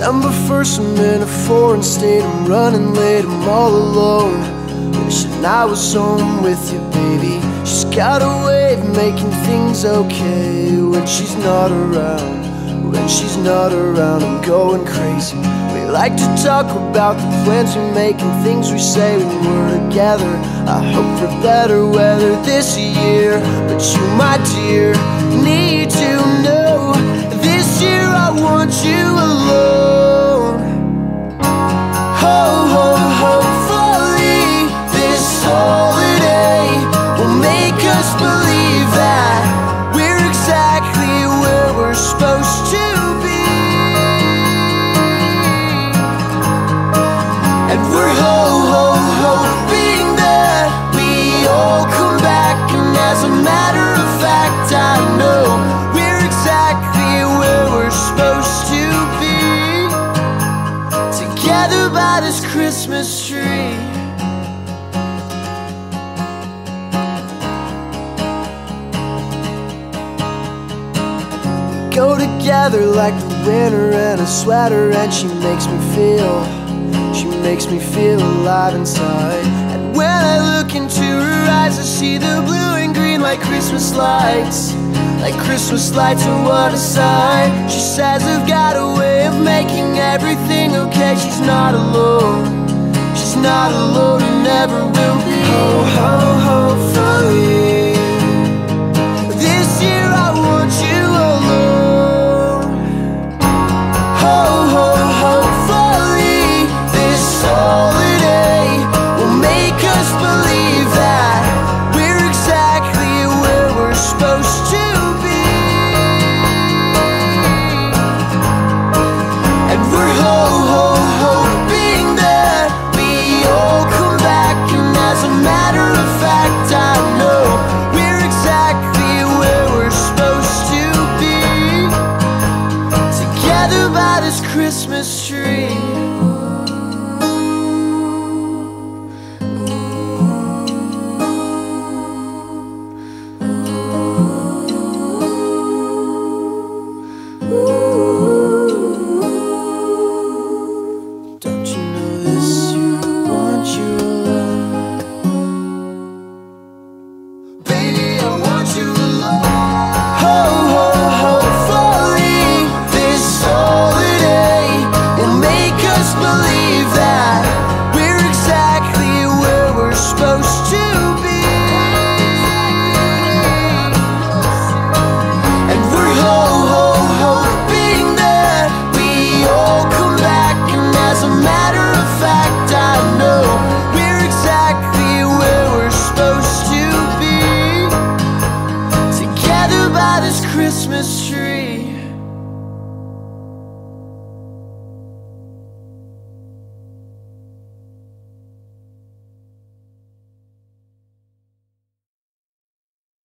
December 1st, I'm in a foreign state. I'm running late, I'm all alone. Wishing I was home with you, baby. She's got a way of making things okay when she's not around. When she's not around, I'm going crazy. We like to talk about the plans we make and things we say when we're together. I hope for better weather this year. But you, my dear, need to know this year I want you matter of fact, I know we're exactly where we're supposed to be. Together by this Christmas tree. go together like the winter and a sweater and she makes me feel she makes me feel alive inside and when i look into her eyes i see the blue and green like christmas lights. Like christmas lights on what a sight she says i've got a way of making everything okay. She's not alone. She's not alone and never Christmas tree. Christmas tree.